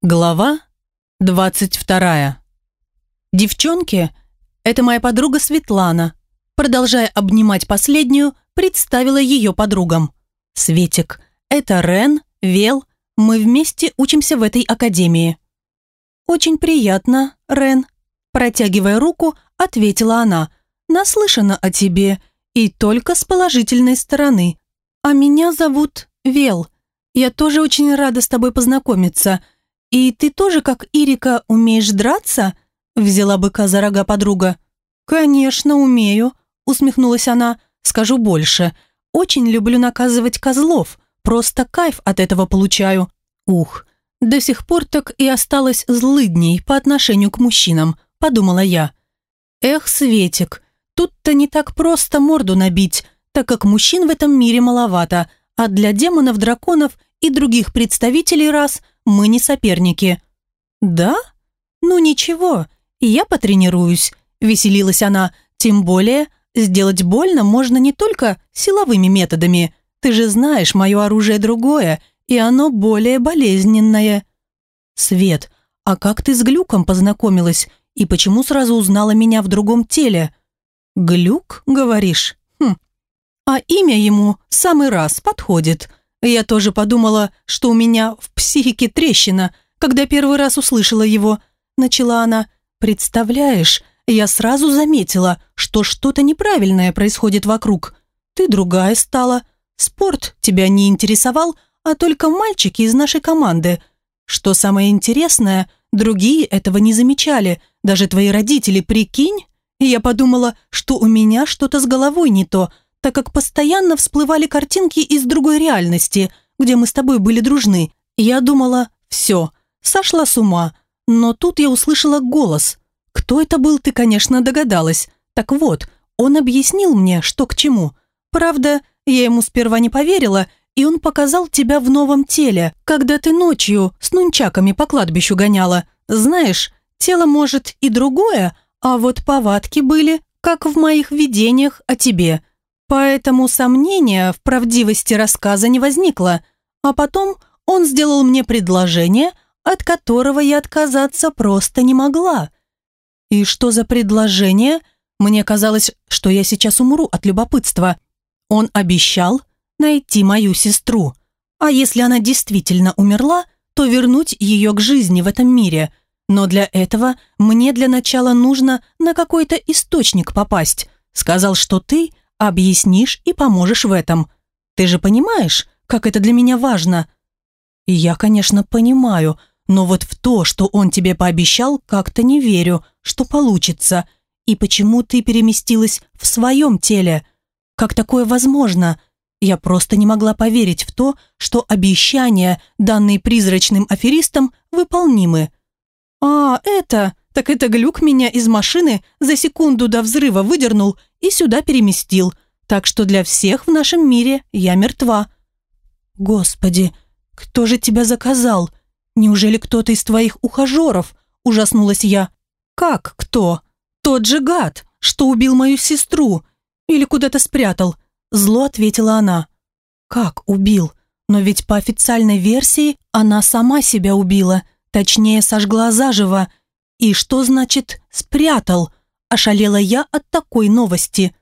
Глава 22. Девчонки, это моя подруга Светлана. Продолжая обнимать последнюю, представила ее подругам. Светик, это Рен, Вел, мы вместе учимся в этой академии. Очень приятно, Рен. Протягивая руку, ответила она. Наслышана о тебе, и только с положительной стороны. А меня зовут Вел. Я тоже очень рада с тобой познакомиться – «И ты тоже, как Ирика, умеешь драться?» Взяла быка за рога подруга. «Конечно, умею», усмехнулась она. «Скажу больше. Очень люблю наказывать козлов. Просто кайф от этого получаю. Ух, до сих пор так и осталось злыдней по отношению к мужчинам», подумала я. «Эх, Светик, тут-то не так просто морду набить, так как мужчин в этом мире маловато, а для демонов, драконов и других представителей рас – мы не соперники». «Да? Ну ничего, я потренируюсь», – веселилась она. «Тем более, сделать больно можно не только силовыми методами. Ты же знаешь, мое оружие другое, и оно более болезненное». «Свет, а как ты с Глюком познакомилась и почему сразу узнала меня в другом теле?» «Глюк, говоришь? Хм. А имя ему самый раз подходит. Я тоже подумала, что у меня в психике трещина, когда первый раз услышала его. Начала она. Представляешь, я сразу заметила, что что-то неправильное происходит вокруг. Ты другая стала. Спорт тебя не интересовал, а только мальчики из нашей команды. Что самое интересное, другие этого не замечали, даже твои родители, прикинь? Я подумала, что у меня что-то с головой не то – так как постоянно всплывали картинки из другой реальности, где мы с тобой были дружны. Я думала, все, сошла с ума. Но тут я услышала голос. Кто это был, ты, конечно, догадалась. Так вот, он объяснил мне, что к чему. Правда, я ему сперва не поверила, и он показал тебя в новом теле, когда ты ночью с нунчаками по кладбищу гоняла. Знаешь, тело может и другое, а вот повадки были, как в моих видениях о тебе. Поэтому сомнения в правдивости рассказа не возникло. А потом он сделал мне предложение, от которого я отказаться просто не могла. И что за предложение? Мне казалось, что я сейчас умру от любопытства. Он обещал найти мою сестру. А если она действительно умерла, то вернуть ее к жизни в этом мире. Но для этого мне для начала нужно на какой-то источник попасть. Сказал, что ты объяснишь и поможешь в этом. Ты же понимаешь, как это для меня важно?» «Я, конечно, понимаю, но вот в то, что он тебе пообещал, как-то не верю, что получится. И почему ты переместилась в своем теле? Как такое возможно?» Я просто не могла поверить в то, что обещания, данные призрачным аферистам, выполнимы. «А, это...» Так это глюк меня из машины за секунду до взрыва выдернул и сюда переместил. Так что для всех в нашем мире я мертва. Господи, кто же тебя заказал? Неужели кто-то из твоих ухажеров? Ужаснулась я. Как кто? Тот же гад, что убил мою сестру. Или куда-то спрятал. Зло ответила она. Как убил? Но ведь по официальной версии она сама себя убила. Точнее, сожгла заживо. «И что значит «спрятал»?» – ошалела я от такой новости.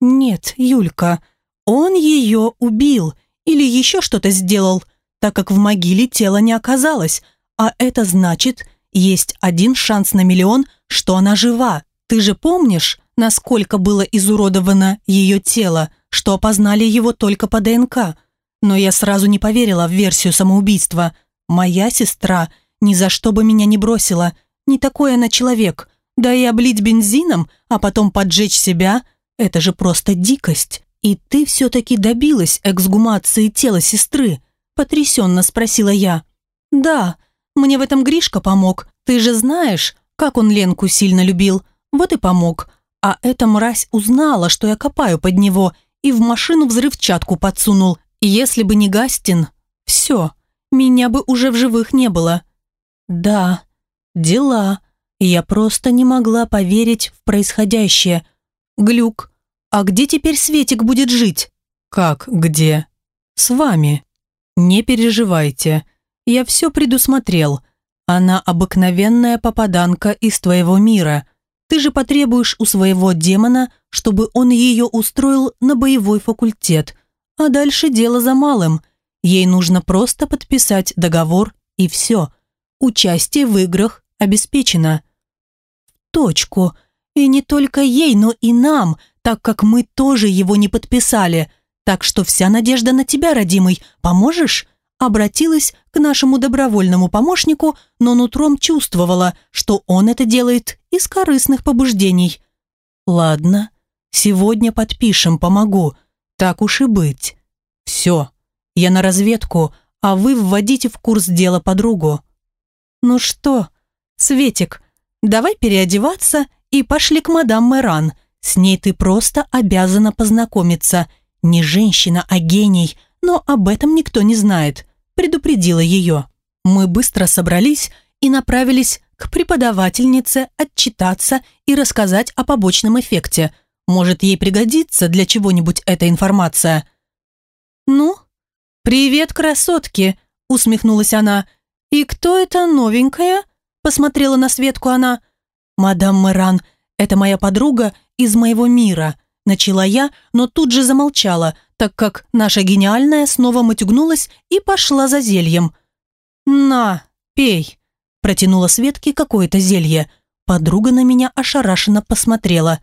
«Нет, Юлька, он ее убил или еще что-то сделал, так как в могиле тело не оказалось, а это значит, есть один шанс на миллион, что она жива. Ты же помнишь, насколько было изуродовано ее тело, что опознали его только по ДНК? Но я сразу не поверила в версию самоубийства. Моя сестра ни за что бы меня не бросила – не такой она человек. Да и облить бензином, а потом поджечь себя – это же просто дикость. И ты все-таки добилась эксгумации тела сестры? Потрясенно спросила я. Да, мне в этом Гришка помог. Ты же знаешь, как он Ленку сильно любил. Вот и помог. А эта мразь узнала, что я копаю под него, и в машину взрывчатку подсунул. Если бы не Гастин, все, меня бы уже в живых не было. Да, Дела. Я просто не могла поверить в происходящее. Глюк. А где теперь Светик будет жить? Как где? С вами. Не переживайте. Я все предусмотрел. Она обыкновенная попаданка из твоего мира. Ты же потребуешь у своего демона, чтобы он ее устроил на боевой факультет. А дальше дело за малым. Ей нужно просто подписать договор и все. Участие в играх обеспечено. Точку. И не только ей, но и нам, так как мы тоже его не подписали. Так что вся надежда на тебя, родимый. Поможешь? Обратилась к нашему добровольному помощнику, но нутром чувствовала, что он это делает из корыстных побуждений. Ладно, сегодня подпишем, помогу. Так уж и быть. Все. Я на разведку, а вы вводите в курс дела подругу. Ну что, Светик, давай переодеваться и пошли к мадам Мэран. С ней ты просто обязана познакомиться. Не женщина, а гений, но об этом никто не знает. Предупредила ее. Мы быстро собрались и направились к преподавательнице отчитаться и рассказать о побочном эффекте. Может, ей пригодится для чего-нибудь эта информация. «Ну, привет, красотки!» – усмехнулась она. «И кто это новенькая?» – посмотрела на Светку она. «Мадам Мэран, это моя подруга из моего мира», – начала я, но тут же замолчала, так как наша гениальная снова матюгнулась и пошла за зельем. «На, пей», – протянула Светке какое-то зелье. Подруга на меня ошарашенно посмотрела.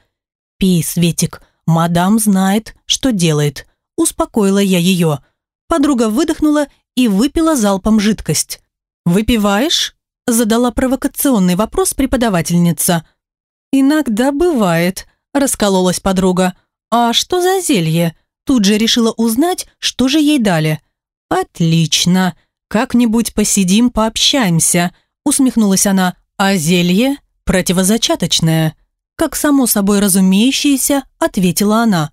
«Пей, Светик, мадам знает, что делает», – успокоила я ее. Подруга выдохнула и выпила залпом жидкость. «Выпиваешь?» – задала провокационный вопрос преподавательница. «Иногда бывает», – раскололась подруга. «А что за зелье?» Тут же решила узнать, что же ей дали. «Отлично. Как-нибудь посидим, пообщаемся», – усмехнулась она. «А зелье противозачаточное?» Как само собой разумеющееся, ответила она.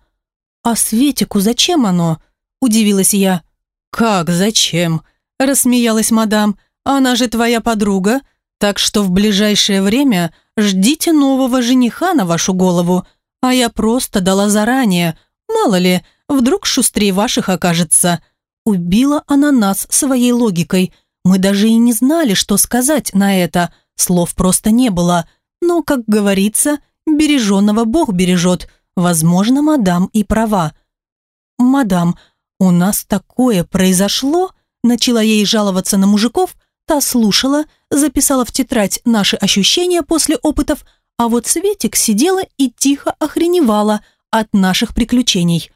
«А Светику зачем оно?» – удивилась я. «Как зачем?» – рассмеялась мадам. «Она же твоя подруга, так что в ближайшее время ждите нового жениха на вашу голову, а я просто дала заранее, мало ли, вдруг шустрее ваших окажется». Убила она нас своей логикой. Мы даже и не знали, что сказать на это. Слов просто не было. Но, как говорится, береженного Бог бережет. Возможно, мадам и права. «Мадам, у нас такое произошло?» Начала ей жаловаться на мужиков, та слушала, записала в тетрадь наши ощущения после опытов, а вот Светик сидела и тихо охреневала от наших приключений.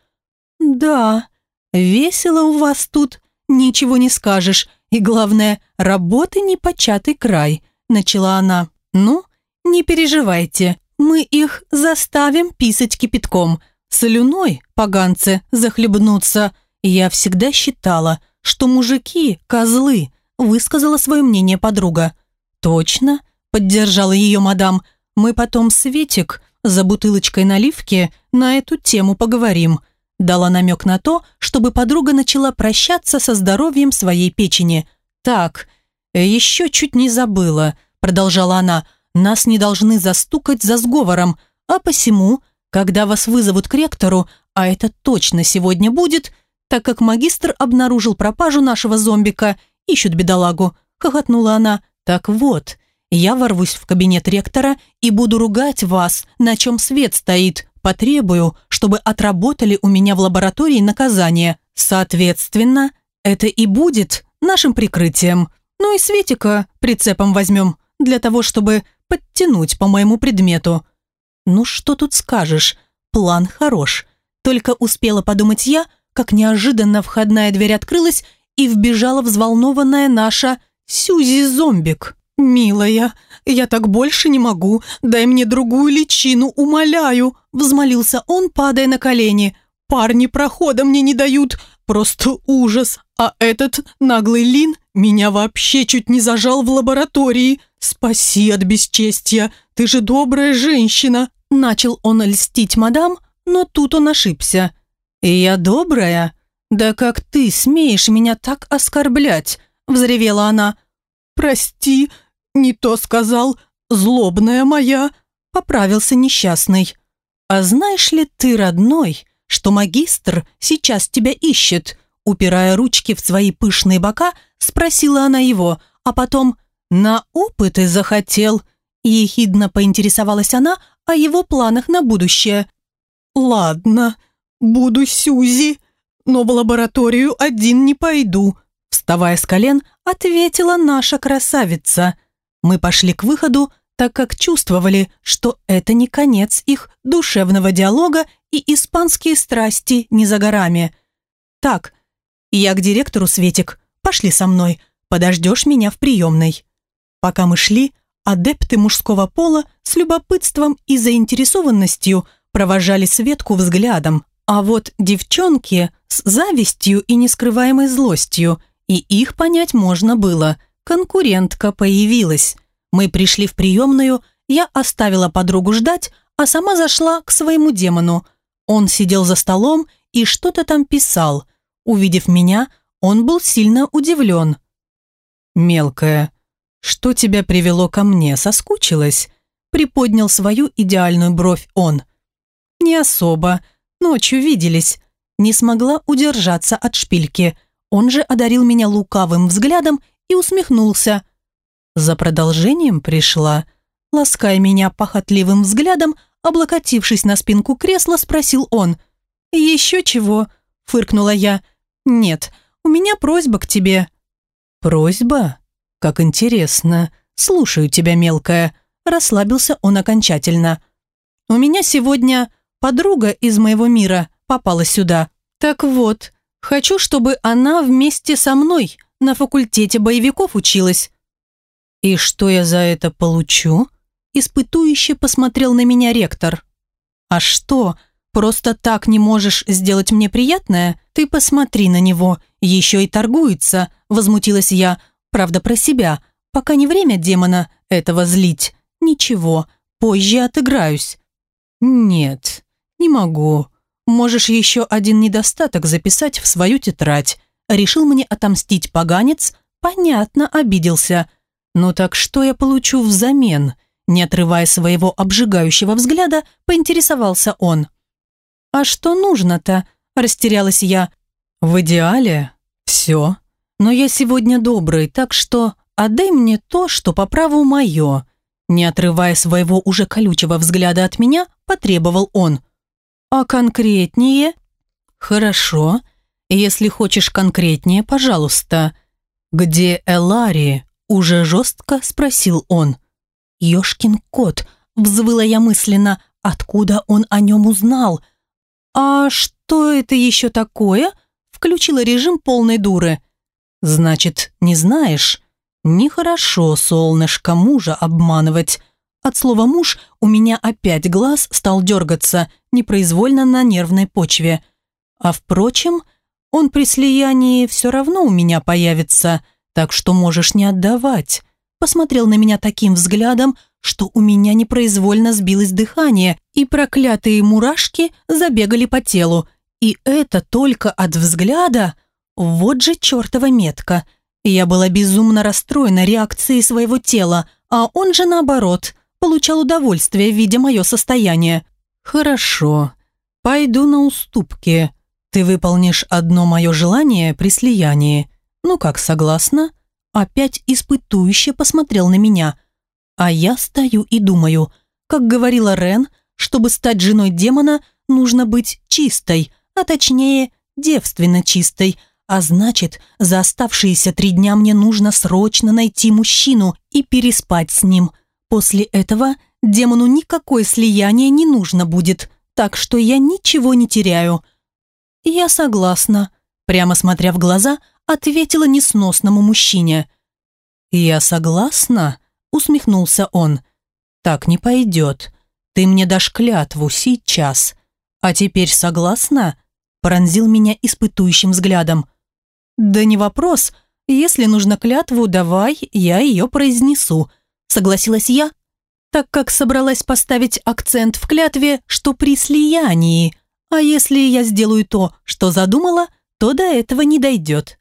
«Да, весело у вас тут, ничего не скажешь, и главное, работы не початый край», начала она. «Ну, не переживайте, мы их заставим писать кипятком. Слюной, поганцы, захлебнуться. Я всегда считала, что мужики – козлы», высказала свое мнение подруга. «Точно?» – поддержала ее мадам. «Мы потом, Светик, за бутылочкой наливки на эту тему поговорим». Дала намек на то, чтобы подруга начала прощаться со здоровьем своей печени. «Так, еще чуть не забыла», – продолжала она. «Нас не должны застукать за сговором, а посему, когда вас вызовут к ректору, а это точно сегодня будет, так как магистр обнаружил пропажу нашего зомбика – ищут бедолагу», – хохотнула она. «Так вот, я ворвусь в кабинет ректора и буду ругать вас, на чем свет стоит. Потребую, чтобы отработали у меня в лаборатории наказание. Соответственно, это и будет нашим прикрытием. Ну и Светика прицепом возьмем, для того, чтобы подтянуть по моему предмету». «Ну что тут скажешь? План хорош». Только успела подумать я, как неожиданно входная дверь открылась, и вбежала взволнованная наша Сюзи-зомбик. «Милая, я так больше не могу, дай мне другую личину, умоляю», взмолился он, падая на колени. «Парни прохода мне не дают, просто ужас, а этот наглый Лин меня вообще чуть не зажал в лаборатории. Спаси от бесчестия, ты же добрая женщина». Начал он льстить мадам, но тут он ошибся. «Я добрая?» «Да как ты смеешь меня так оскорблять?» – взревела она. «Прости, не то сказал, злобная моя», – поправился несчастный. «А знаешь ли ты, родной, что магистр сейчас тебя ищет?» Упирая ручки в свои пышные бока, спросила она его, а потом «На опыты захотел», – ехидно поинтересовалась она о его планах на будущее. «Ладно, буду Сюзи, но в лабораторию один не пойду», – вставая с колен, ответила наша красавица. Мы пошли к выходу, так как чувствовали, что это не конец их душевного диалога и испанские страсти не за горами. «Так, я к директору, Светик, пошли со мной, подождешь меня в приемной». Пока мы шли, адепты мужского пола с любопытством и заинтересованностью провожали Светку взглядом, а вот девчонки с завистью и нескрываемой злостью, и их понять можно было. Конкурентка появилась. Мы пришли в приемную, я оставила подругу ждать, а сама зашла к своему демону. Он сидел за столом и что-то там писал. Увидев меня, он был сильно удивлен. «Мелкая, что тебя привело ко мне, соскучилась?» Приподнял свою идеальную бровь он. «Не особо. Ночью виделись. Не смогла удержаться от шпильки. Он же одарил меня лукавым взглядом и усмехнулся. За продолжением пришла. Лаская меня похотливым взглядом, облокотившись на спинку кресла, спросил он. «Еще чего?» – фыркнула я. «Нет, у меня просьба к тебе». «Просьба? Как интересно. Слушаю тебя, мелкая». Расслабился он окончательно. «У меня сегодня подруга из моего мира попала сюда. Так вот, хочу, чтобы она вместе со мной на факультете боевиков училась». «И что я за это получу?» Испытующе посмотрел на меня ректор. «А что, просто так не можешь сделать мне приятное? Ты посмотри на него, еще и торгуется», возмутилась я, правда про себя, пока не время демона этого злить. Ничего, позже отыграюсь. «Нет, не могу. Можешь еще один недостаток записать в свою тетрадь». Решил мне отомстить поганец, понятно, обиделся. «Ну так что я получу взамен?» Не отрывая своего обжигающего взгляда, поинтересовался он. «А что нужно-то?» – растерялась я. «В идеале все. Но я сегодня добрый, так что отдай мне то, что по праву мое». Не отрывая своего уже колючего взгляда от меня, потребовал он. «А конкретнее?» «Хорошо. Если хочешь конкретнее, пожалуйста». «Где Элари?» – уже жестко спросил он. «Ешкин кот», – взвыла я мысленно, откуда он о нем узнал. «А что это еще такое?» – включила режим полной дуры. «Значит, не знаешь?» Нехорошо, солнышко, мужа обманывать. От слова «муж» у меня опять глаз стал дергаться, непроизвольно на нервной почве. А впрочем, он при слиянии все равно у меня появится, так что можешь не отдавать. Посмотрел на меня таким взглядом, что у меня непроизвольно сбилось дыхание, и проклятые мурашки забегали по телу. И это только от взгляда. Вот же чертова метка. Я была безумно расстроена реакцией своего тела, а он же наоборот, получал удовольствие, видя мое состояние. «Хорошо, пойду на уступки. Ты выполнишь одно мое желание при слиянии. Ну как, согласна?» Опять испытующе посмотрел на меня. А я стою и думаю, как говорила Рен, чтобы стать женой демона, нужно быть чистой, а точнее, девственно чистой – а значит, за оставшиеся три дня мне нужно срочно найти мужчину и переспать с ним. После этого демону никакое слияние не нужно будет, так что я ничего не теряю. Я согласна, прямо смотря в глаза, ответила несносному мужчине. «Я согласна?» – усмехнулся он. «Так не пойдет. Ты мне дашь клятву сейчас. А теперь согласна?» – пронзил меня испытующим взглядом. «Да не вопрос. Если нужно клятву, давай, я ее произнесу», согласилась я, так как собралась поставить акцент в клятве, что при слиянии. А если я сделаю то, что задумала, то до этого не дойдет.